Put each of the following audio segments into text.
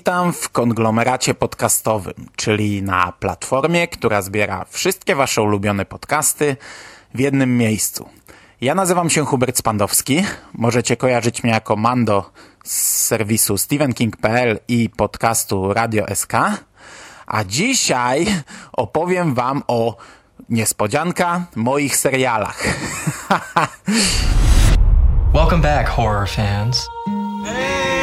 Witam w konglomeracie podcastowym, czyli na platformie, która zbiera wszystkie wasze ulubione podcasty w jednym miejscu. Ja nazywam się Hubert Spandowski. Możecie kojarzyć mnie jako Mando z serwisu stevenking.pl i podcastu Radio SK. A dzisiaj opowiem wam o niespodzianka moich serialach. Welcome back, horror fans. Interrupted.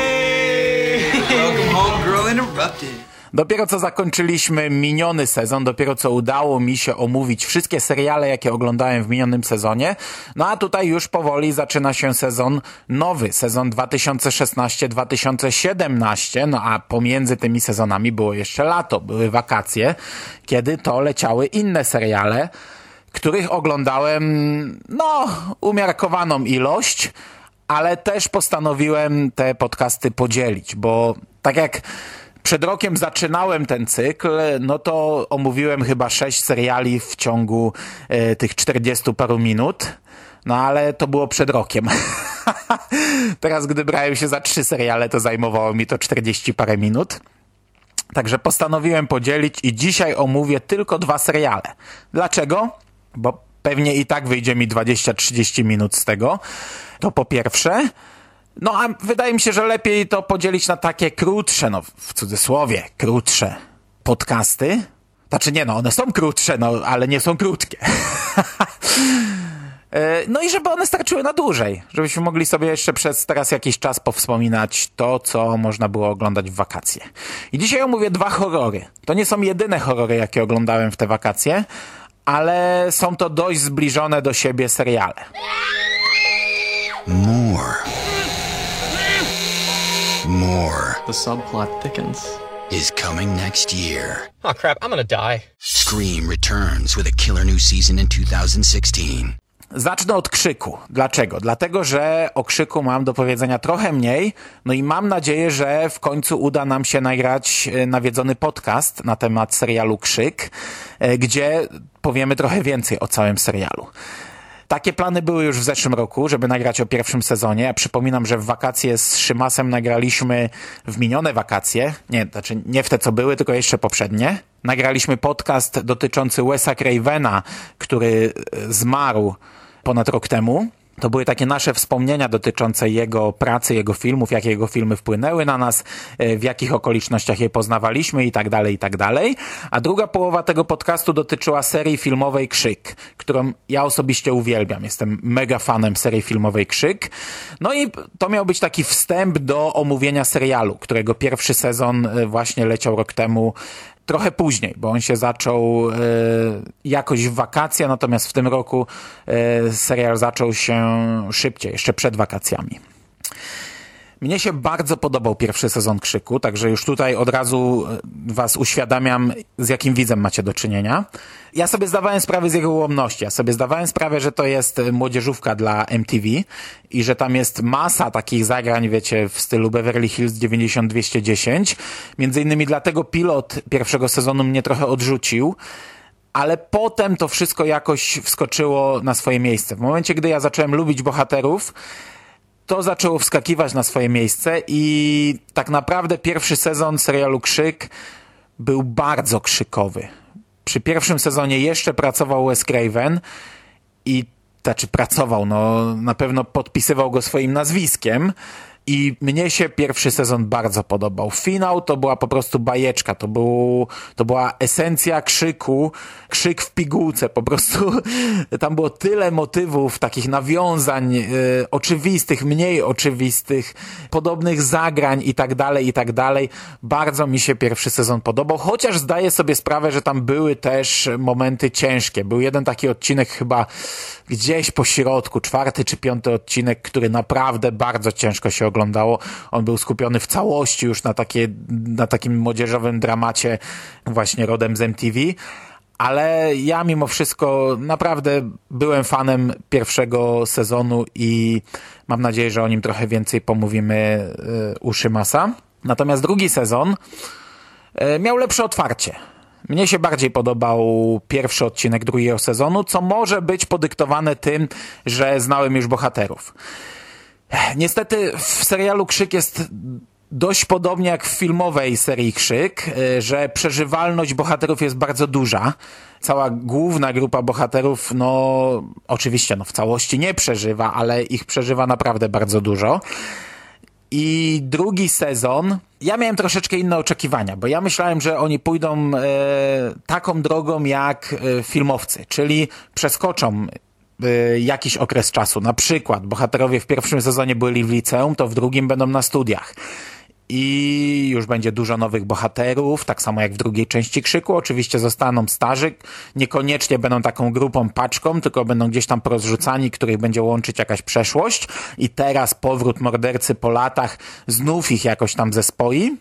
Dopiero co zakończyliśmy miniony sezon, dopiero co udało mi się omówić wszystkie seriale, jakie oglądałem w minionym sezonie. No a tutaj już powoli zaczyna się sezon nowy, sezon 2016-2017. No a pomiędzy tymi sezonami było jeszcze lato, były wakacje, kiedy to leciały inne seriale, których oglądałem, no, umiarkowaną ilość, ale też postanowiłem te podcasty podzielić, bo tak jak przed rokiem zaczynałem ten cykl, no to omówiłem chyba sześć seriali w ciągu e, tych 40 paru minut. No ale to było przed rokiem. Teraz, gdy brałem się za trzy seriale, to zajmowało mi to 40 parę minut. Także postanowiłem podzielić i dzisiaj omówię tylko dwa seriale. Dlaczego? Bo pewnie i tak wyjdzie mi 20-30 minut z tego. To po pierwsze. No a wydaje mi się, że lepiej to podzielić na takie krótsze, no w cudzysłowie, krótsze podcasty. Znaczy nie, no one są krótsze, no ale nie są krótkie. E, no i żeby one starczyły na dłużej, żebyśmy mogli sobie jeszcze przez teraz jakiś czas powspominać to, co można było oglądać w wakacje. I dzisiaj omówię dwa horrory. To nie są jedyne horrory, jakie oglądałem w te wakacje, ale są to dość zbliżone do siebie seriale. More. More The subplot thickens. is coming next year. Oh crap, I'm gonna die. Scream returns with a killer new season in 2016. Zacznę od krzyku. Dlaczego? Dlatego, że o krzyku mam do powiedzenia trochę mniej, no i mam nadzieję, że w końcu uda nam się nagrać e, nawiedzony podcast na temat serialu Krzyk, e, gdzie powiemy trochę więcej o całym serialu. Takie plany były już w zeszłym roku, żeby nagrać o pierwszym sezonie. Ja przypominam, że w wakacje z Szymasem nagraliśmy w minione wakacje. Nie, znaczy nie w te, co były, tylko jeszcze poprzednie. Nagraliśmy podcast dotyczący Wesa Cravena, który e, zmarł ponad rok temu. To były takie nasze wspomnienia dotyczące jego pracy, jego filmów, jakie jego filmy wpłynęły na nas, e, w jakich okolicznościach je poznawaliśmy i tak dalej, i tak dalej. A druga połowa tego podcastu dotyczyła serii filmowej Krzyk, którą ja osobiście uwielbiam. Jestem mega fanem serii filmowej Krzyk. No i to miał być taki wstęp do omówienia serialu, którego pierwszy sezon e, właśnie leciał rok temu trochę później, bo on się zaczął e, jakoś w wakacje, natomiast w tym roku e, serial zaczął się szybciej, jeszcze przed wakacjami. Mnie się bardzo podobał pierwszy sezon Krzyku, także już tutaj od razu e, was uświadamiam, z jakim widzem macie do czynienia. Ja sobie zdawałem sprawę z jego ułomności. Ja sobie zdawałem sprawę, że to jest młodzieżówka dla MTV i że tam jest masa takich zagrań, wiecie, w stylu Beverly Hills 90210. Między innymi dlatego pilot pierwszego sezonu mnie trochę odrzucił ale potem to wszystko jakoś wskoczyło na swoje miejsce. W momencie, gdy ja zacząłem lubić bohaterów, to zaczęło wskakiwać na swoje miejsce i tak naprawdę pierwszy sezon serialu Krzyk był bardzo krzykowy. Przy pierwszym sezonie jeszcze pracował Wes Craven i znaczy pracował, no na pewno podpisywał go swoim nazwiskiem i mnie się pierwszy sezon bardzo podobał. Finał to była po prostu bajeczka, to, był, to była esencja krzyku, krzyk w pigułce, po prostu tam było tyle motywów, takich nawiązań e, oczywistych, mniej oczywistych, podobnych zagrań i tak dalej, i tak dalej. Bardzo mi się pierwszy sezon podobał, chociaż zdaję sobie sprawę, że tam były też momenty ciężkie. Był jeden taki odcinek chyba gdzieś po środku, czwarty czy piąty odcinek, który naprawdę bardzo ciężko się oglądało. On był skupiony w całości już na, takie, na takim młodzieżowym dramacie właśnie rodem z MTV. Ale ja mimo wszystko naprawdę byłem fanem pierwszego sezonu i mam nadzieję, że o nim trochę więcej pomówimy y, u Szymasa. Natomiast drugi sezon y, miał lepsze otwarcie. Mnie się bardziej podobał pierwszy odcinek drugiego sezonu, co może być podyktowane tym, że znałem już bohaterów. Niestety w serialu Krzyk jest dość podobnie jak w filmowej serii Krzyk, y, że przeżywalność bohaterów jest bardzo duża. Cała główna grupa bohaterów, no oczywiście no, w całości nie przeżywa, ale ich przeżywa naprawdę bardzo dużo. I drugi sezon, ja miałem troszeczkę inne oczekiwania, bo ja myślałem, że oni pójdą e, taką drogą jak e, filmowcy, czyli przeskoczą jakiś okres czasu. Na przykład bohaterowie w pierwszym sezonie byli w liceum, to w drugim będą na studiach i już będzie dużo nowych bohaterów, tak samo jak w drugiej części Krzyku. Oczywiście zostaną starzy, niekoniecznie będą taką grupą, paczką, tylko będą gdzieś tam porozrzucani, których będzie łączyć jakaś przeszłość i teraz powrót mordercy po latach znów ich jakoś tam zespoi.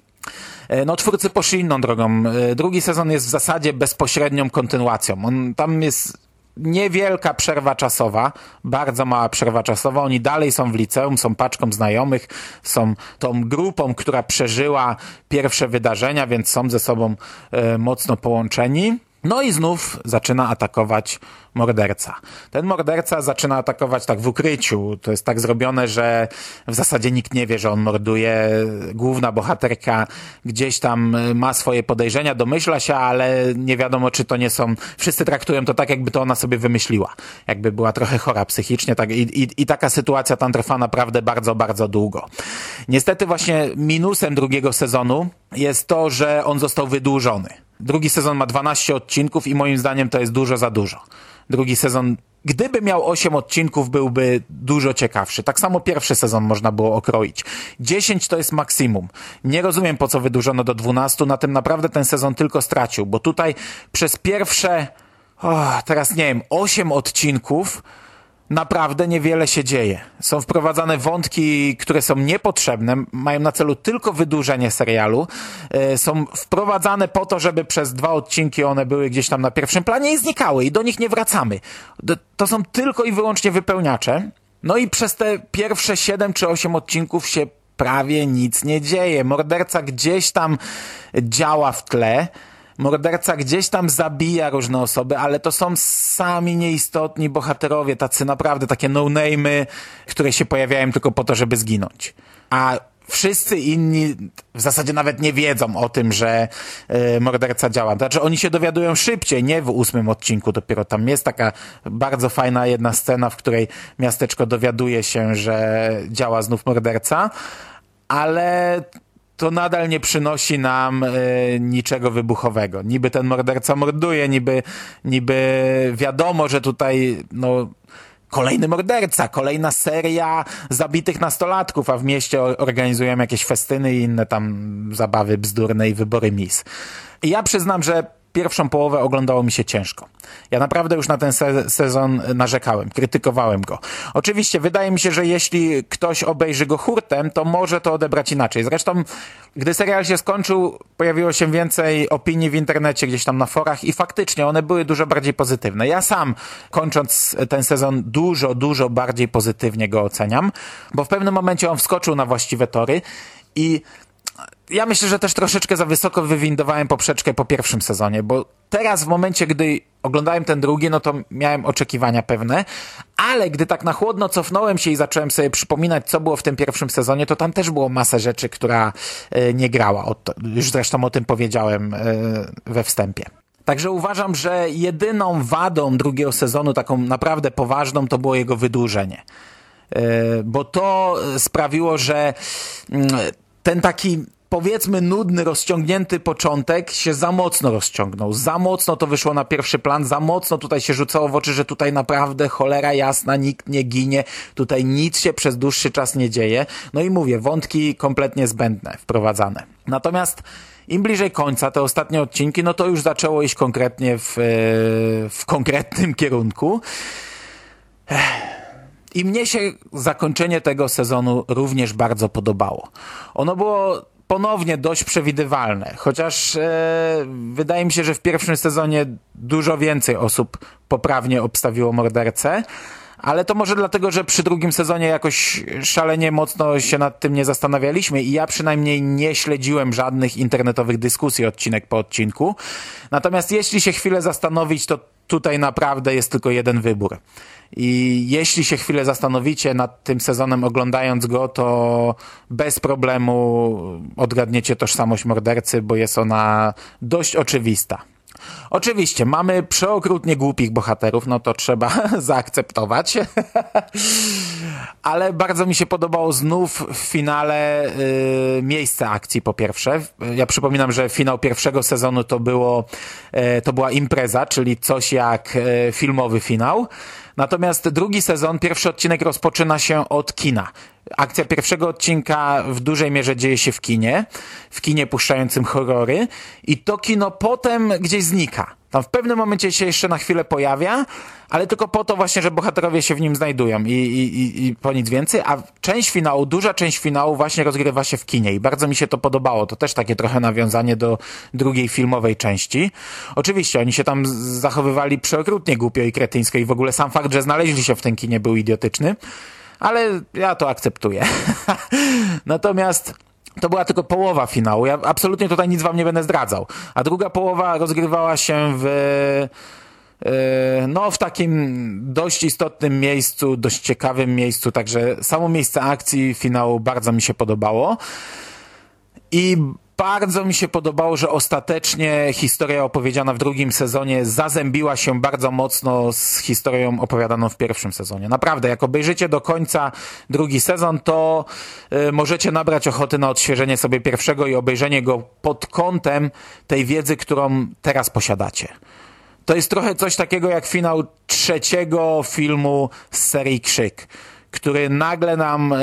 E, no, twórcy poszli inną drogą. E, drugi sezon jest w zasadzie bezpośrednią kontynuacją. On, tam jest niewielka przerwa czasowa, bardzo mała przerwa czasowa. Oni dalej są w liceum, są paczką znajomych, są tą grupą, która przeżyła pierwsze wydarzenia, więc są ze sobą e, mocno połączeni. No i znów zaczyna atakować morderca. Ten morderca zaczyna atakować tak w ukryciu. To jest tak zrobione, że w zasadzie nikt nie wie, że on morduje. Główna bohaterka gdzieś tam ma swoje podejrzenia, domyśla się, ale nie wiadomo, czy to nie są... Wszyscy traktują to tak, jakby to ona sobie wymyśliła. Jakby była trochę chora psychicznie. Tak, i, i, I taka sytuacja tam trwa naprawdę bardzo, bardzo długo. Niestety właśnie minusem drugiego sezonu jest to, że on został wydłużony. Drugi sezon ma 12 odcinków i moim zdaniem to jest dużo za dużo. Drugi sezon, gdyby miał 8 odcinków, byłby dużo ciekawszy. Tak samo pierwszy sezon można było okroić. 10 to jest maksimum. Nie rozumiem po co wydłużono do 12, na tym naprawdę ten sezon tylko stracił, bo tutaj przez pierwsze, oh, teraz nie wiem, 8 odcinków naprawdę niewiele się dzieje. Są wprowadzane wątki, które są niepotrzebne, mają na celu tylko wydłużenie serialu. E, są wprowadzane po to, żeby przez dwa odcinki one były gdzieś tam na pierwszym planie i znikały i do nich nie wracamy. To są tylko i wyłącznie wypełniacze. No i przez te pierwsze 7 czy 8 odcinków się prawie nic nie dzieje. Morderca gdzieś tam działa w tle morderca gdzieś tam zabija różne osoby, ale to są sami nieistotni bohaterowie, tacy naprawdę takie no-name'y, które się pojawiają tylko po to, żeby zginąć. A wszyscy inni w zasadzie nawet nie wiedzą o tym, że y, morderca działa. Znaczy oni się dowiadują szybciej, nie w ósmym odcinku dopiero. Tam jest taka bardzo fajna jedna scena, w której miasteczko dowiaduje się, że działa znów morderca, ale to nadal nie przynosi nam y, niczego wybuchowego. Niby ten morderca morduje, niby, niby wiadomo, że tutaj no, kolejny morderca, kolejna seria zabitych nastolatków, a w mieście organizujemy jakieś festyny i inne tam zabawy bzdurne i wybory mis. I ja przyznam, że pierwszą połowę oglądało mi się ciężko. Ja naprawdę już na ten se sezon narzekałem, krytykowałem go. Oczywiście wydaje mi się, że jeśli ktoś obejrzy go hurtem, to może to odebrać inaczej. Zresztą, gdy serial się skończył, pojawiło się więcej opinii w internecie, gdzieś tam na forach i faktycznie one były dużo bardziej pozytywne. Ja sam, kończąc ten sezon, dużo, dużo bardziej pozytywnie go oceniam, bo w pewnym momencie on wskoczył na właściwe tory i ja myślę, że też troszeczkę za wysoko wywindowałem poprzeczkę po pierwszym sezonie, bo teraz w momencie, gdy oglądałem ten drugi, no to miałem oczekiwania pewne, ale gdy tak na chłodno cofnąłem się i zacząłem sobie przypominać, co było w tym pierwszym sezonie, to tam też było masę rzeczy, która e, nie grała. Już zresztą o tym powiedziałem e, we wstępie. Także uważam, że jedyną wadą drugiego sezonu, taką naprawdę poważną, to było jego wydłużenie. E, bo to sprawiło, że mm, ten taki powiedzmy nudny, rozciągnięty początek się za mocno rozciągnął. Za mocno to wyszło na pierwszy plan, za mocno tutaj się rzucało w oczy, że tutaj naprawdę cholera jasna, nikt nie ginie, tutaj nic się przez dłuższy czas nie dzieje. No i mówię, wątki kompletnie zbędne, wprowadzane. Natomiast im bliżej końca, te ostatnie odcinki, no to już zaczęło iść konkretnie w, e, w konkretnym kierunku. I mnie się zakończenie tego sezonu również bardzo podobało. Ono było ponownie dość przewidywalne, chociaż e, wydaje mi się, że w pierwszym sezonie dużo więcej osób poprawnie obstawiło mordercę, ale to może dlatego, że przy drugim sezonie jakoś szalenie mocno się nad tym nie zastanawialiśmy i ja przynajmniej nie śledziłem żadnych internetowych dyskusji odcinek po odcinku. Natomiast jeśli się chwilę zastanowić, to tutaj naprawdę jest tylko jeden wybór. I jeśli się chwilę zastanowicie nad tym sezonem, oglądając go, to bez problemu odgadniecie tożsamość mordercy, bo jest ona dość oczywista. Oczywiście, mamy przeokrutnie głupich bohaterów, no to trzeba zaakceptować. Ale bardzo mi się podobało znów w finale y, miejsce akcji po pierwsze. Ja przypominam, że finał pierwszego sezonu to było, y, to była impreza, czyli coś jak y, filmowy finał. Natomiast drugi sezon, pierwszy odcinek rozpoczyna się od kina. Akcja pierwszego odcinka w dużej mierze dzieje się w kinie, w kinie puszczającym horrory i to kino potem gdzieś znika. Tam w pewnym momencie się jeszcze na chwilę pojawia, ale tylko po to właśnie, że bohaterowie się w nim znajdują i, i, i po nic więcej, a część finału, duża część finału właśnie rozgrywa się w kinie i bardzo mi się to podobało. To też takie trochę nawiązanie do drugiej filmowej części. Oczywiście oni się tam zachowywali przeokrutnie głupio i kretyńsko i w ogóle sam fakt, że znaleźli się w tym kinie był idiotyczny, ale ja to akceptuję. Natomiast to była tylko połowa finału. Ja absolutnie tutaj nic wam nie będę zdradzał. A druga połowa rozgrywała się w e, no w takim dość istotnym miejscu, dość ciekawym miejscu, także samo miejsce akcji finału bardzo mi się podobało. I bardzo mi się podobało, że ostatecznie historia opowiedziana w drugim sezonie zazębiła się bardzo mocno z historią opowiadaną w pierwszym sezonie. Naprawdę, jak obejrzycie do końca drugi sezon, to y, możecie nabrać ochoty na odświeżenie sobie pierwszego i obejrzenie go pod kątem tej wiedzy, którą teraz posiadacie. To jest trochę coś takiego jak finał trzeciego filmu z serii Krzyk który nagle nam e,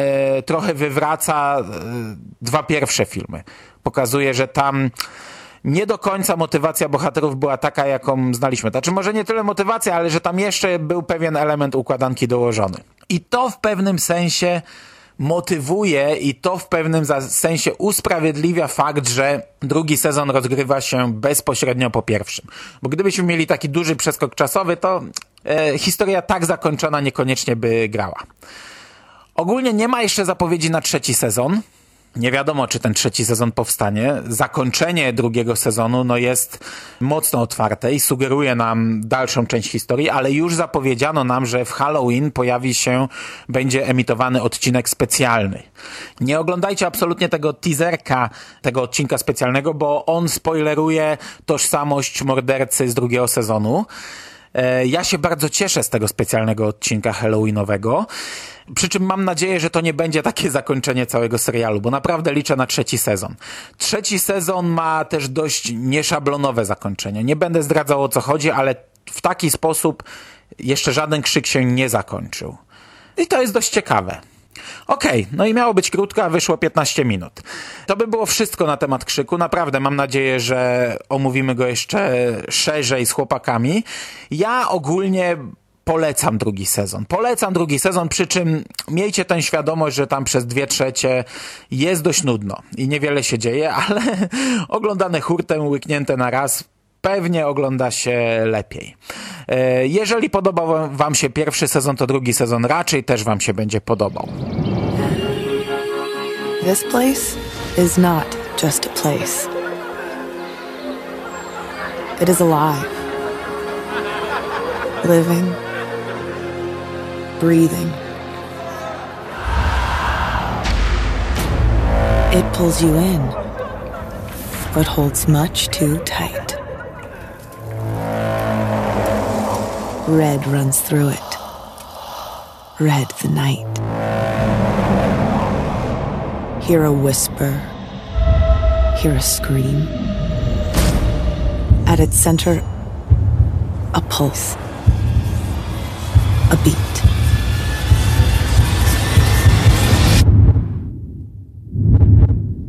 trochę wywraca e, dwa pierwsze filmy pokazuje, że tam nie do końca motywacja bohaterów była taka, jaką znaliśmy. Znaczy może nie tyle motywacja, ale że tam jeszcze był pewien element układanki dołożony. I to w pewnym sensie motywuje i to w pewnym sensie usprawiedliwia fakt, że drugi sezon rozgrywa się bezpośrednio po pierwszym. Bo gdybyśmy mieli taki duży przeskok czasowy, to e, historia tak zakończona niekoniecznie by grała. Ogólnie nie ma jeszcze zapowiedzi na trzeci sezon. Nie wiadomo, czy ten trzeci sezon powstanie. Zakończenie drugiego sezonu no, jest mocno otwarte i sugeruje nam dalszą część historii, ale już zapowiedziano nam, że w Halloween pojawi się, będzie emitowany odcinek specjalny. Nie oglądajcie absolutnie tego teaserka, tego odcinka specjalnego, bo on spoileruje tożsamość mordercy z drugiego sezonu. E, ja się bardzo cieszę z tego specjalnego odcinka Halloweenowego. Przy czym mam nadzieję, że to nie będzie takie zakończenie całego serialu, bo naprawdę liczę na trzeci sezon. Trzeci sezon ma też dość nieszablonowe zakończenie. Nie będę zdradzał o co chodzi, ale w taki sposób jeszcze żaden krzyk się nie zakończył. I to jest dość ciekawe. Okej, okay, no i miało być krótko, a wyszło 15 minut. To by było wszystko na temat krzyku. Naprawdę mam nadzieję, że omówimy go jeszcze szerzej z chłopakami. Ja ogólnie polecam drugi sezon. Polecam drugi sezon, przy czym miejcie tę świadomość, że tam przez dwie trzecie jest dość nudno i niewiele się dzieje, ale oglądane hurtem, łyknięte na raz, pewnie ogląda się lepiej. E, jeżeli podobał wam się pierwszy sezon, to drugi sezon raczej też wam się będzie podobał. This place is not just a place. It is alive, living, breathing. It pulls you in, but holds much too tight. Red runs through it. Red the night. Hear a whisper. Hear a scream. At its center, a pulse. A beat.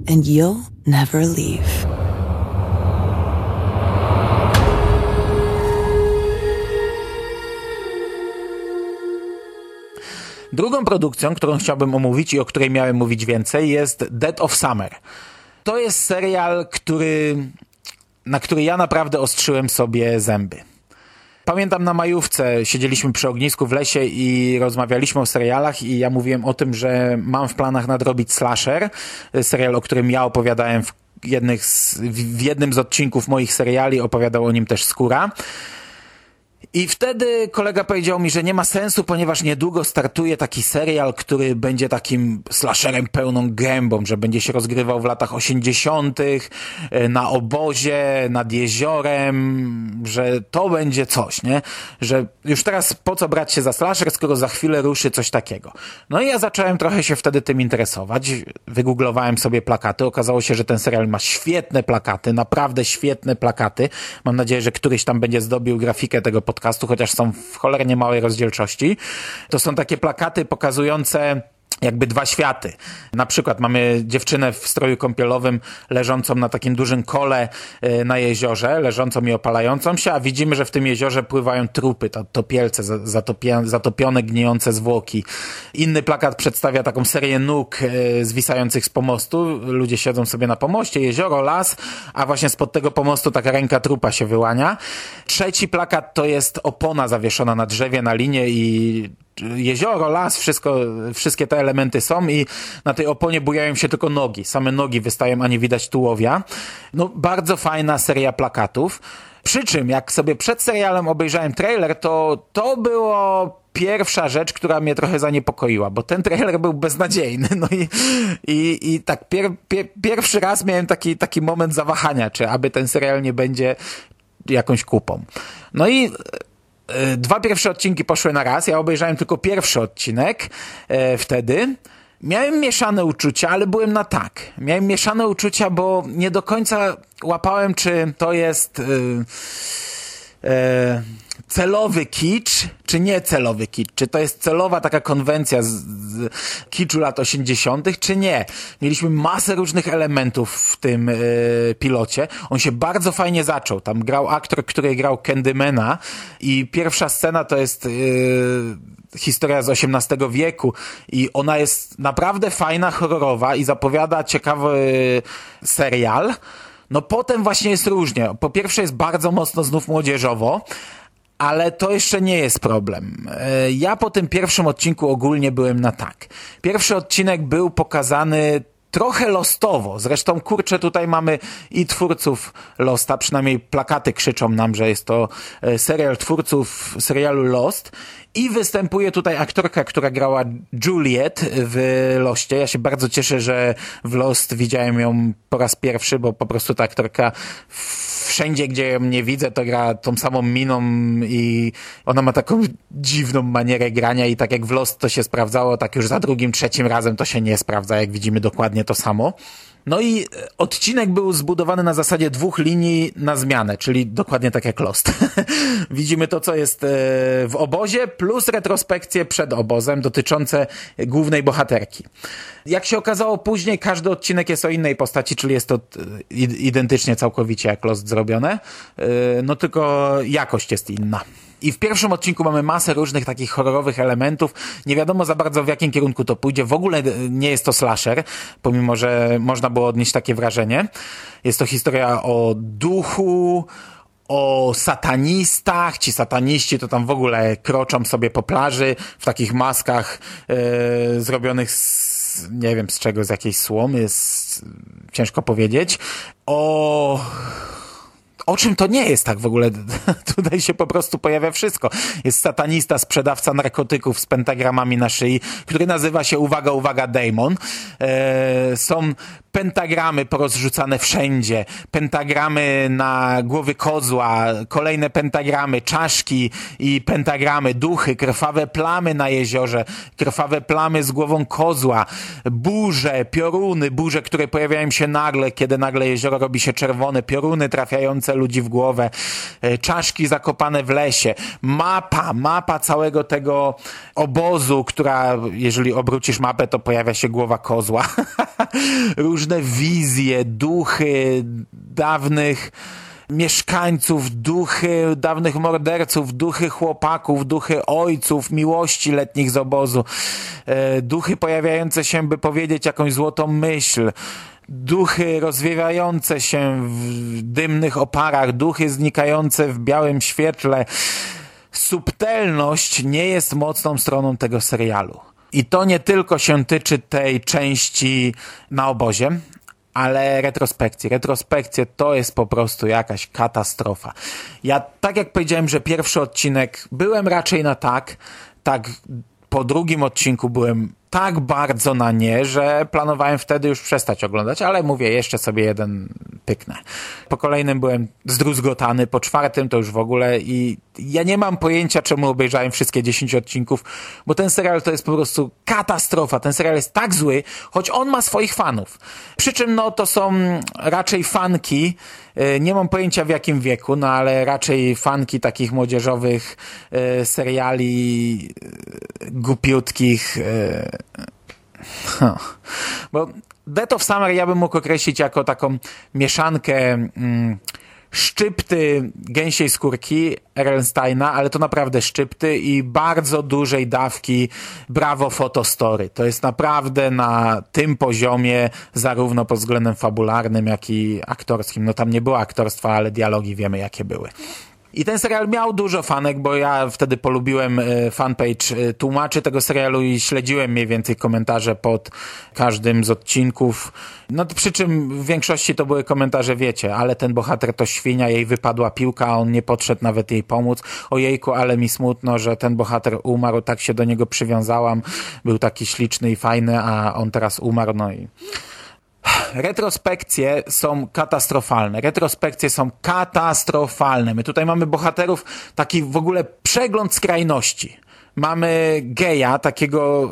And you'll never leave. Drugą produkcją, którą chciałbym omówić i o której miałem mówić więcej, jest Dead of Summer. To jest serial, który, na który ja naprawdę ostrzyłem sobie zęby. Pamiętam na majówce siedzieliśmy przy ognisku w lesie i rozmawialiśmy o serialach i ja mówiłem o tym, że mam w planach nadrobić Slasher, serial, o którym ja opowiadałem w, z, w jednym z odcinków moich seriali, opowiadał o nim też Skóra. I wtedy kolega powiedział mi, że nie ma sensu, ponieważ niedługo startuje taki serial, który będzie takim slasherem pełną gębą, że będzie się rozgrywał w latach 80. E, na obozie, nad jeziorem, że to będzie coś, nie? Że już teraz po co brać się za slasher, skoro za chwilę ruszy coś takiego. No i ja zacząłem trochę się wtedy tym interesować. Wygooglowałem sobie plakaty. Okazało się, że ten serial ma świetne plakaty, naprawdę świetne plakaty. Mam nadzieję, że któryś tam będzie zdobił grafikę tego podcastu podcastu, chociaż są w cholernie małej rozdzielczości. To są takie plakaty pokazujące jakby dwa światy. Na przykład mamy dziewczynę w stroju kąpielowym leżącą na takim dużym kole e, na jeziorze, leżącą i opalającą się, a widzimy, że w tym jeziorze pływają trupy, to, topielce, zatopione, zatopione, gnijące zwłoki. Inny plakat przedstawia taką serię nóg e, zwisających z pomostu. Ludzie siedzą sobie na pomoście, jezioro, las, a właśnie spod tego pomostu taka ręka trupa się wyłania. Trzeci plakat to jest opona zawieszona na drzewie, na linie i jezioro, las, wszystko, wszystkie te elementy są i na tej oponie bujają się tylko nogi. Same nogi wystają, a nie widać tułowia. No, bardzo fajna seria plakatów. Przy czym, jak sobie przed serialem obejrzałem trailer, to to było pierwsza rzecz, która mnie trochę zaniepokoiła, bo ten trailer był beznadziejny. No i, i, i tak pier, pier, pierwszy raz miałem taki, taki moment zawahania, czy aby ten serial nie będzie jakąś kupą. No i dwa pierwsze odcinki poszły na raz. Ja obejrzałem tylko pierwszy odcinek e, wtedy. Miałem mieszane uczucia, ale byłem na tak. Miałem mieszane uczucia, bo nie do końca łapałem, czy to jest. Yy, yy, celowy kicz, czy nie celowy kicz? Czy to jest celowa taka konwencja z, z kiczu lat 80., czy nie? Mieliśmy masę różnych elementów w tym y, pilocie. On się bardzo fajnie zaczął. Tam grał aktor, który grał Candymana i pierwsza scena to jest y, historia z XVIII wieku i ona jest naprawdę fajna, horrorowa i zapowiada ciekawy serial. No potem właśnie jest różnie. Po pierwsze jest bardzo mocno znów młodzieżowo, ale to jeszcze nie jest problem. E, ja po tym pierwszym odcinku ogólnie byłem na tak. Pierwszy odcinek był pokazany trochę lostowo. Zresztą, kurczę, tutaj mamy i twórców Losta, przynajmniej plakaty krzyczą nam, że jest to e, serial twórców serialu Lost. I występuje tutaj aktorka, która grała Juliet w Loście. Ja się bardzo cieszę, że w Lost widziałem ją po raz pierwszy, bo po prostu ta aktorka wszędzie, gdzie ją nie widzę, to gra tą samą miną i ona ma taką dziwną manierę grania i tak jak w Lost to się sprawdzało, tak już za drugim, trzecim razem to się nie sprawdza, jak widzimy dokładnie to samo. No i e, odcinek był zbudowany na zasadzie dwóch linii na zmianę, czyli dokładnie tak jak Lost. Widzimy to, co jest e, w obozie, plus retrospekcje przed obozem dotyczące głównej bohaterki. Jak się okazało później, każdy odcinek jest o innej postaci, czyli jest to e, identycznie całkowicie jak Lost zrobione, no tylko jakość jest inna. I w pierwszym odcinku mamy masę różnych takich horrorowych elementów. Nie wiadomo za bardzo w jakim kierunku to pójdzie. W ogóle nie jest to slasher, pomimo że można było odnieść takie wrażenie. Jest to historia o duchu, o satanistach. Ci sataniści to tam w ogóle kroczą sobie po plaży w takich maskach yy, zrobionych z nie wiem z czego, z jakiejś słomy, z, ciężko powiedzieć, o o czym to nie jest tak w ogóle? Tutaj się po prostu pojawia wszystko. Jest satanista, sprzedawca narkotyków z pentagramami na szyi, który nazywa się, uwaga, uwaga, Damon. E, są pentagramy porozrzucane wszędzie, pentagramy na głowy kozła, kolejne pentagramy, czaszki i pentagramy, duchy, krwawe plamy na jeziorze, krwawe plamy z głową kozła, burze, pioruny, burze, które pojawiają się nagle, kiedy nagle jezioro robi się czerwone, pioruny trafiające ludzi w głowę, e, czaszki zakopane w lesie, mapa, mapa całego tego obozu, która, jeżeli obrócisz mapę, to pojawia się głowa kozła. Różne wizje, duchy dawnych mieszkańców, duchy dawnych morderców, duchy chłopaków, duchy ojców, miłości letnich z obozu, e, duchy pojawiające się, by powiedzieć jakąś złotą myśl, duchy rozwiewające się w dymnych oparach, duchy znikające w białym świetle. Subtelność nie jest mocną stroną tego serialu. I to nie tylko się tyczy tej części na obozie, ale retrospekcji. Retrospekcje to jest po prostu jakaś katastrofa. Ja, tak jak powiedziałem, że pierwszy odcinek byłem raczej na tak, tak po drugim odcinku byłem tak bardzo na nie, że planowałem wtedy już przestać oglądać, ale mówię, jeszcze sobie jeden pyknę. Po kolejnym byłem zdruzgotany, po czwartym to już w ogóle i ja nie mam pojęcia, czemu obejrzałem wszystkie 10 odcinków, bo ten serial to jest po prostu katastrofa. Ten serial jest tak zły, choć on ma swoich fanów. Przy czym no to są raczej fanki, e, nie mam pojęcia w jakim wieku, no ale raczej fanki takich młodzieżowych e, seriali e, głupiutkich. Bo Death of Summer ja bym mógł określić jako taką mieszankę mm, szczypty gęsiej skórki Erlensteina, ale to naprawdę szczypty i bardzo dużej dawki Bravo Fotostory. To jest naprawdę na tym poziomie zarówno pod względem fabularnym, jak i aktorskim. No tam nie było aktorstwa, ale dialogi wiemy jakie były. I ten serial miał dużo fanek, bo ja wtedy polubiłem e, fanpage e, tłumaczy tego serialu i śledziłem mniej więcej komentarze pod każdym z odcinków. No przy czym w większości to były komentarze, wiecie, ale ten bohater to świnia, jej wypadła piłka, on nie podszedł nawet jej pomóc. Ojejku, ale mi smutno, że ten bohater umarł, tak się do niego przywiązałam. Był taki śliczny i fajny, a on teraz umarł, no i retrospekcje są katastrofalne. Retrospekcje są katastrofalne. My tutaj mamy bohaterów, taki w ogóle przegląd skrajności mamy geja, takiego,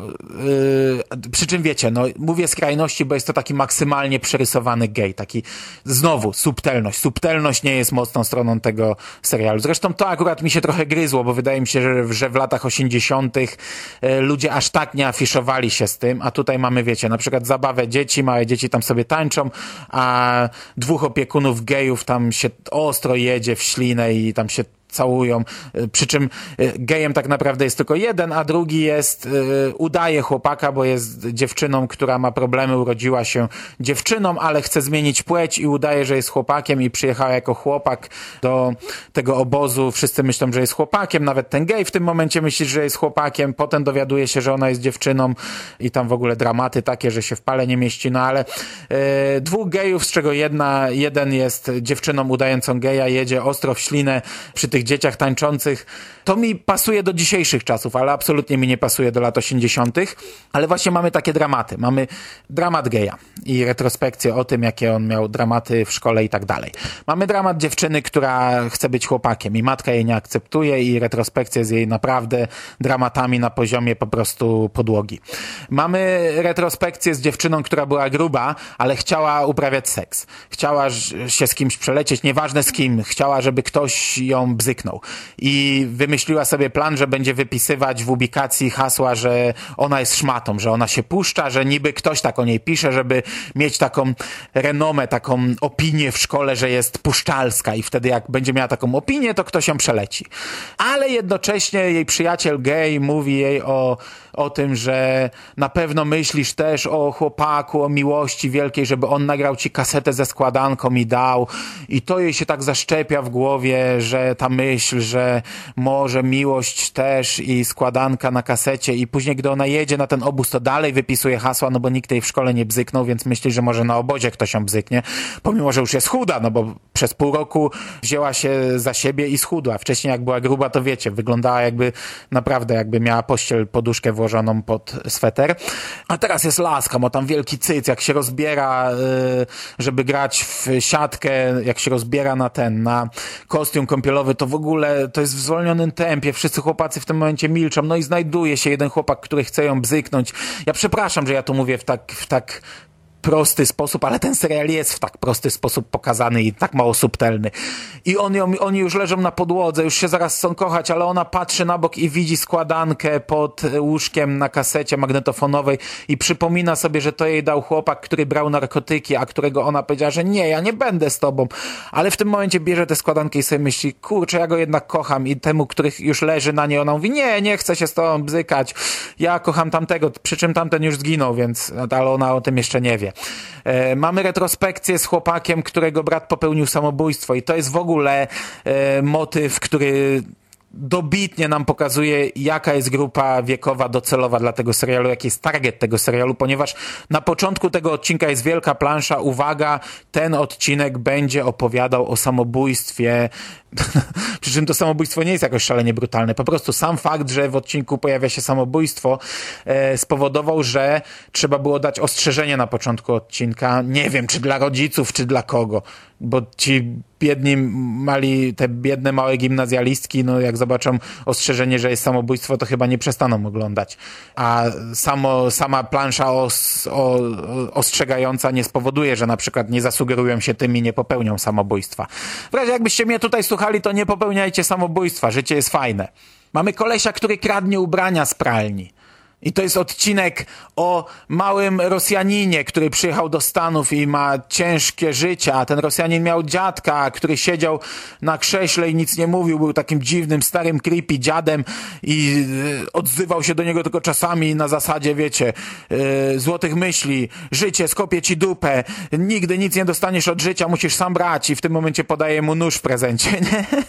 yy, przy czym wiecie, no mówię skrajności, bo jest to taki maksymalnie przerysowany gej, taki znowu subtelność. Subtelność nie jest mocną stroną tego serialu. Zresztą to akurat mi się trochę gryzło, bo wydaje mi się, że, że w latach 80. Yy, ludzie aż tak nie afiszowali się z tym, a tutaj mamy, wiecie, na przykład zabawę dzieci, małe dzieci tam sobie tańczą, a dwóch opiekunów gejów tam się ostro jedzie w ślinę i tam się całują. E, przy czym e, gejem tak naprawdę jest tylko jeden, a drugi jest, e, udaje chłopaka, bo jest dziewczyną, która ma problemy, urodziła się dziewczyną, ale chce zmienić płeć i udaje, że jest chłopakiem i przyjechała jako chłopak do tego obozu. Wszyscy myślą, że jest chłopakiem, nawet ten gej w tym momencie myśli, że jest chłopakiem, potem dowiaduje się, że ona jest dziewczyną i tam w ogóle dramaty takie, że się w pale nie mieści, no ale e, dwóch gejów, z czego jedna, jeden jest dziewczyną udającą geja, jedzie ostro w ślinę przy tych dzieciach tańczących. To mi pasuje do dzisiejszych czasów, ale absolutnie mi nie pasuje do lat 80. Ale właśnie mamy takie dramaty. Mamy dramat geja i retrospekcję o tym, jakie on miał dramaty w szkole i tak dalej. Mamy dramat dziewczyny, która chce być chłopakiem i matka jej nie akceptuje i retrospekcję z jej naprawdę dramatami na poziomie po prostu podłogi. Mamy retrospekcję z dziewczyną, która była gruba, ale chciała uprawiać seks. Chciała się z kimś przelecieć, nieważne z kim. Chciała, żeby ktoś ją i wymyśliła sobie plan, że będzie wypisywać w ubikacji hasła, że ona jest szmatą, że ona się puszcza, że niby ktoś tak o niej pisze, żeby mieć taką renomę, taką opinię w szkole, że jest puszczalska i wtedy jak będzie miała taką opinię, to ktoś ją przeleci. Ale jednocześnie jej przyjaciel gay mówi jej o, o tym, że na pewno myślisz też o chłopaku, o miłości wielkiej, żeby on nagrał ci kasetę ze składanką i dał i to jej się tak zaszczepia w głowie, że ta myśl myśl, że może miłość też i składanka na kasecie i później, gdy ona jedzie na ten obóz, to dalej wypisuje hasła, no bo nikt jej w szkole nie bzyknął, więc myśli, że może na obozie ktoś ją bzyknie, pomimo, że już jest chuda, no bo przez pół roku wzięła się za siebie i schudła. Wcześniej jak była gruba, to wiecie, wyglądała jakby naprawdę jakby miała pościel, poduszkę włożoną pod sweter. A teraz jest laska, ma tam wielki cyc, jak się rozbiera, y, żeby grać w siatkę, jak się rozbiera na ten, na kostium kąpielowy, to w ogóle to jest w zwolnionym tempie. Wszyscy chłopacy w tym momencie milczą. No i znajduje się jeden chłopak, który chce ją bzyknąć. Ja przepraszam, że ja to mówię w tak, w tak prosty sposób, ale ten serial jest w tak prosty sposób pokazany i tak mało subtelny. I on ją, oni już leżą na podłodze, już się zaraz chcą kochać, ale ona patrzy na bok i widzi składankę pod łóżkiem na kasecie magnetofonowej i przypomina sobie, że to jej dał chłopak, który brał narkotyki, a którego ona powiedziała, że nie, ja nie będę z tobą. Ale w tym momencie bierze tę składankę i sobie myśli, kurczę, ja go jednak kocham i temu, który już leży na niej, ona mówi, nie, nie chcę się z tobą bzykać, ja kocham tamtego, przy czym tamten już zginął, więc, ale ona o tym jeszcze nie wie. E, mamy retrospekcję z chłopakiem, którego brat popełnił samobójstwo i to jest w ogóle e, motyw, który dobitnie nam pokazuje, jaka jest grupa wiekowa docelowa dla tego serialu, jaki jest target tego serialu, ponieważ na początku tego odcinka jest wielka plansza, uwaga, ten odcinek będzie opowiadał o samobójstwie przy czym to samobójstwo nie jest jakoś szalenie brutalne. Po prostu sam fakt, że w odcinku pojawia się samobójstwo e, spowodował, że trzeba było dać ostrzeżenie na początku odcinka. Nie wiem, czy dla rodziców, czy dla kogo. Bo ci biedni mali, te biedne małe gimnazjalistki, no jak zobaczą ostrzeżenie, że jest samobójstwo, to chyba nie przestaną oglądać. A samo, sama plansza os, o, ostrzegająca nie spowoduje, że na przykład nie zasugerują się tym i nie popełnią samobójstwa. W razie jakbyście mnie tutaj słuchali, to nie popełniajcie samobójstwa, życie jest fajne. Mamy kolesia, który kradnie ubrania z pralni. I to jest odcinek o małym Rosjaninie, który przyjechał do Stanów i ma ciężkie życie, a ten Rosjanin miał dziadka, który siedział na krześle i nic nie mówił, był takim dziwnym, starym, creepy dziadem i e, odzywał się do niego tylko czasami na zasadzie, wiecie, yy, złotych myśli, życie, skopię ci dupę, nigdy nic nie dostaniesz od życia, musisz sam brać. I w tym momencie podaje mu nóż w prezencie, nie?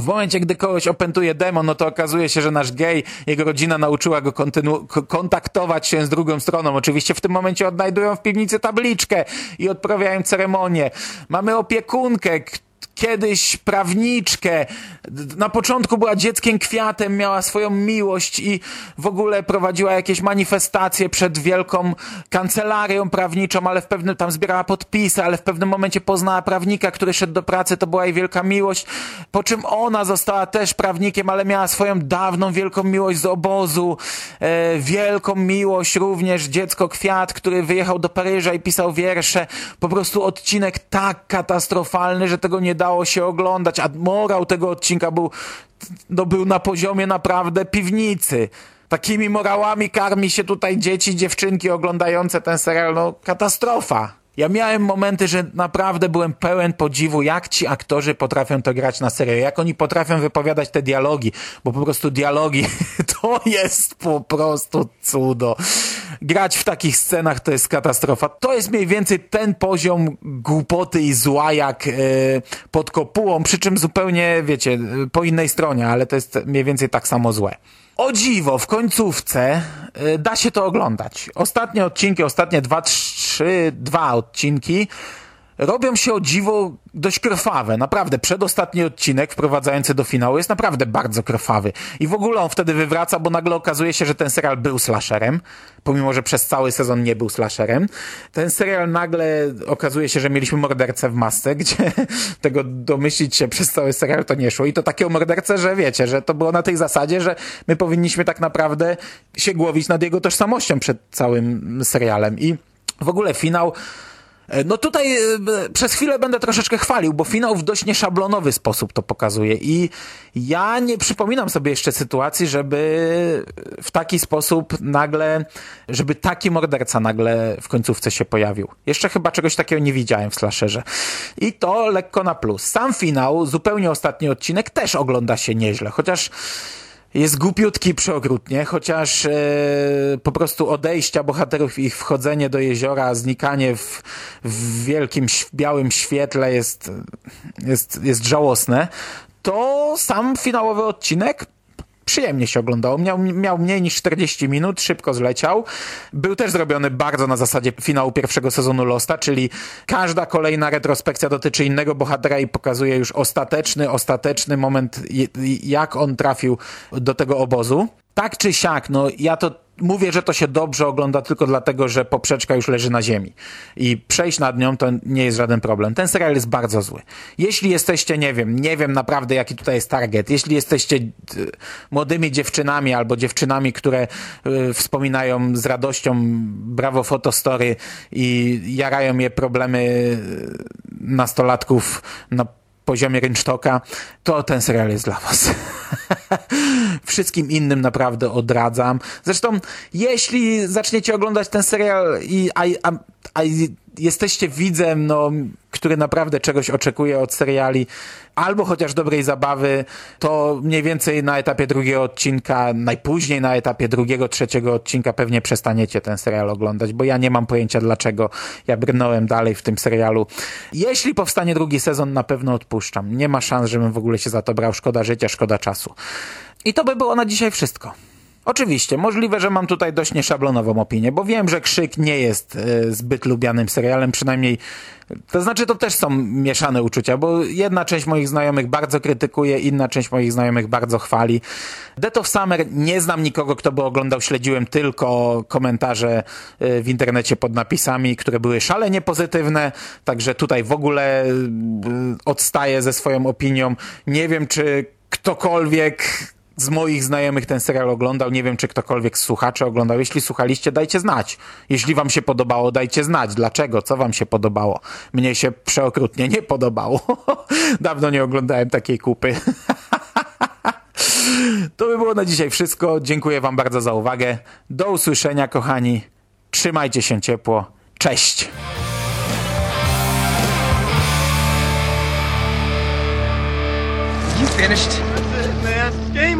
W momencie, gdy kogoś opętuje demon, no to okazuje się, że nasz gej, jego rodzina nauczyła go kontaktować się z drugą stroną. Oczywiście w tym momencie odnajdują w piwnicy tabliczkę i odprawiają ceremonię. Mamy opiekunkę, kiedyś prawniczkę. Na początku była dzieckiem kwiatem, miała swoją miłość i w ogóle prowadziła jakieś manifestacje przed wielką kancelarią prawniczą, ale w pewnym tam zbierała podpisy, ale w pewnym momencie poznała prawnika, który szedł do pracy, to była jej wielka miłość. Po czym ona została też prawnikiem, ale miała swoją dawną wielką miłość z obozu. E, wielką miłość również dziecko kwiat, który wyjechał do Paryża i pisał wiersze. Po prostu odcinek tak katastrofalny, że tego nie dało dało się oglądać, a morał tego odcinka był, no, był na poziomie naprawdę piwnicy. Takimi morałami karmi się tutaj dzieci, dziewczynki oglądające ten serial, no katastrofa. Ja miałem momenty, że naprawdę byłem pełen podziwu, jak ci aktorzy potrafią to grać na serio, jak oni potrafią wypowiadać te dialogi, bo po prostu dialogi to jest po prostu cudo. Grać w takich scenach to jest katastrofa. To jest mniej więcej ten poziom głupoty i zła jak yy, pod kopułą, przy czym zupełnie, wiecie, po innej stronie, ale to jest mniej więcej tak samo złe. O dziwo, w końcówce y, da się to oglądać. Ostatnie odcinki, ostatnie dwa, trzy, dwa odcinki robią się o dziwo dość krwawe. Naprawdę, przedostatni odcinek wprowadzający do finału jest naprawdę bardzo krwawy. I w ogóle on wtedy wywraca, bo nagle okazuje się, że ten serial był slasherem, pomimo, że przez cały sezon nie był slasherem. Ten serial nagle okazuje się, że mieliśmy mordercę w masce, gdzie tego domyślić się przez cały serial to nie szło. I to takiego mordercę, że wiecie, że to było na tej zasadzie, że my powinniśmy tak naprawdę się głowić nad jego tożsamością przed całym serialem. I w ogóle finał no tutaj e, przez chwilę będę troszeczkę chwalił, bo finał w dość nieszablonowy sposób to pokazuje i ja nie przypominam sobie jeszcze sytuacji, żeby w taki sposób nagle, żeby taki morderca nagle w końcówce się pojawił. Jeszcze chyba czegoś takiego nie widziałem w slasherze. I to lekko na plus. Sam finał, zupełnie ostatni odcinek też ogląda się nieźle, chociaż Jest głupiutki przeokrutnie, chociaż e, po prostu odejścia bohaterów i ich wchodzenie do jeziora, znikanie w, w wielkim białym świetle jest, jest, jest żałosne, to sam finałowy odcinek przyjemnie się oglądało. Miał, miał mniej niż 40 minut, szybko zleciał. Był też zrobiony bardzo na zasadzie finału pierwszego sezonu Losta, czyli każda kolejna retrospekcja dotyczy innego bohatera i pokazuje już ostateczny, ostateczny moment, jak on trafił do tego obozu. Tak czy siak, no ja to mówię, że to się dobrze ogląda tylko dlatego, że poprzeczka już leży na ziemi. I przejść nad nią to nie jest żaden problem. Ten serial jest bardzo zły. Jeśli jesteście, nie wiem, nie wiem naprawdę jaki tutaj jest target, jeśli jesteście y, młodymi dziewczynami albo dziewczynami, które y, wspominają z radością Bravo Fotostory i jarają je problemy y, nastolatków na poziomie rynsztoka, to ten serial jest dla was. Wszystkim innym naprawdę odradzam. Zresztą, jeśli zaczniecie oglądać ten serial i jesteście widzem, no, który naprawdę czegoś oczekuje od seriali, albo chociaż dobrej zabawy, to mniej więcej na etapie drugiego odcinka, najpóźniej na etapie drugiego, trzeciego odcinka pewnie przestaniecie ten serial oglądać, bo ja nie mam pojęcia dlaczego ja brnąłem dalej w tym serialu. Jeśli powstanie drugi sezon, na pewno odpuszczam. Nie ma szans, żebym w ogóle się za to brał. Szkoda życia, szkoda czasu. I to by było na dzisiaj wszystko. Oczywiście, możliwe, że mam tutaj dość nieszablonową opinię, bo wiem, że Krzyk nie jest e, zbyt lubianym serialem, przynajmniej, to znaczy to też są mieszane uczucia, bo jedna część moich znajomych bardzo krytykuje, inna część moich znajomych bardzo chwali. Death of Summer nie znam nikogo, kto by oglądał, śledziłem tylko komentarze e, w internecie pod napisami, które były szalenie pozytywne, także tutaj w ogóle e, odstaję ze swoją opinią. Nie wiem, czy ktokolwiek z moich znajomych ten serial oglądał. Nie wiem, czy ktokolwiek z słuchaczy oglądał. Jeśli słuchaliście, dajcie znać. Jeśli wam się podobało, dajcie znać. Dlaczego? Co wam się podobało? Mnie się przeokrutnie nie podobało. Dawno nie oglądałem takiej kupy. to by było na dzisiaj wszystko. Dziękuję wam bardzo za uwagę. Do usłyszenia, kochani. Trzymajcie się ciepło. Cześć! You finished?